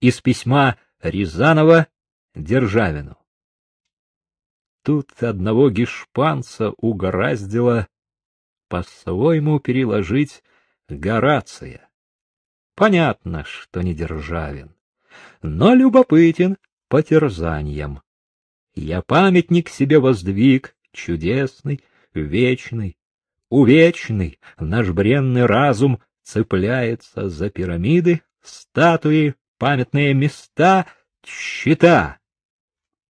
из письма Рязанова Державину. Тут одного гешпанца угораздило по-своему переложить Горация. Понятно, что не Державин, но любопытен по терзаниям. Я памятник себе воздвиг, чудесный, вечный, увечный, наш бренный разум цепляется за пирамиды, статуи, памятные места, счета.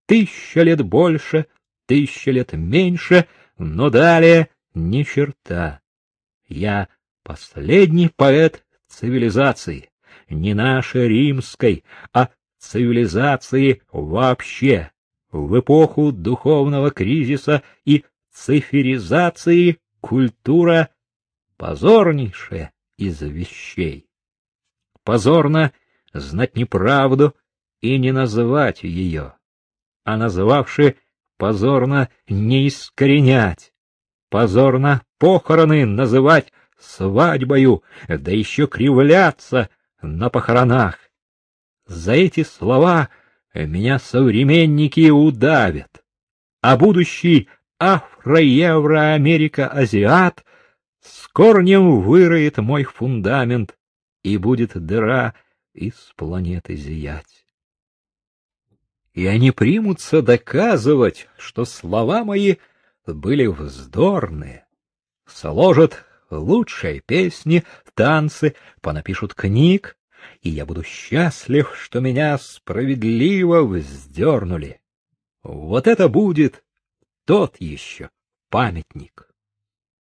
Тысяча лет больше, тысяча лет меньше, но далее ни черта. Я последний поэт цивилизации, не нашей римской, а цивилизации вообще. В эпоху духовного кризиса и циферизации культура позорнейшая из вещей. Позорно знать неправду и не называть ее, а называвши позорно не искоренять, позорно похороны называть свадьбою, да еще кривляться на похоронах. За эти слова меня современники удавят, а будущий афро-евро-америка-азиат с корнем выроет мой фундамент, и будет дыра из планеты зиять. И они примутся доказывать, что слова мои были вздорные, сложат лучшие песни, танцы, понапишут книг, и я буду счастлив, что меня справедливо вздернули. Вот это будет тот еще памятник.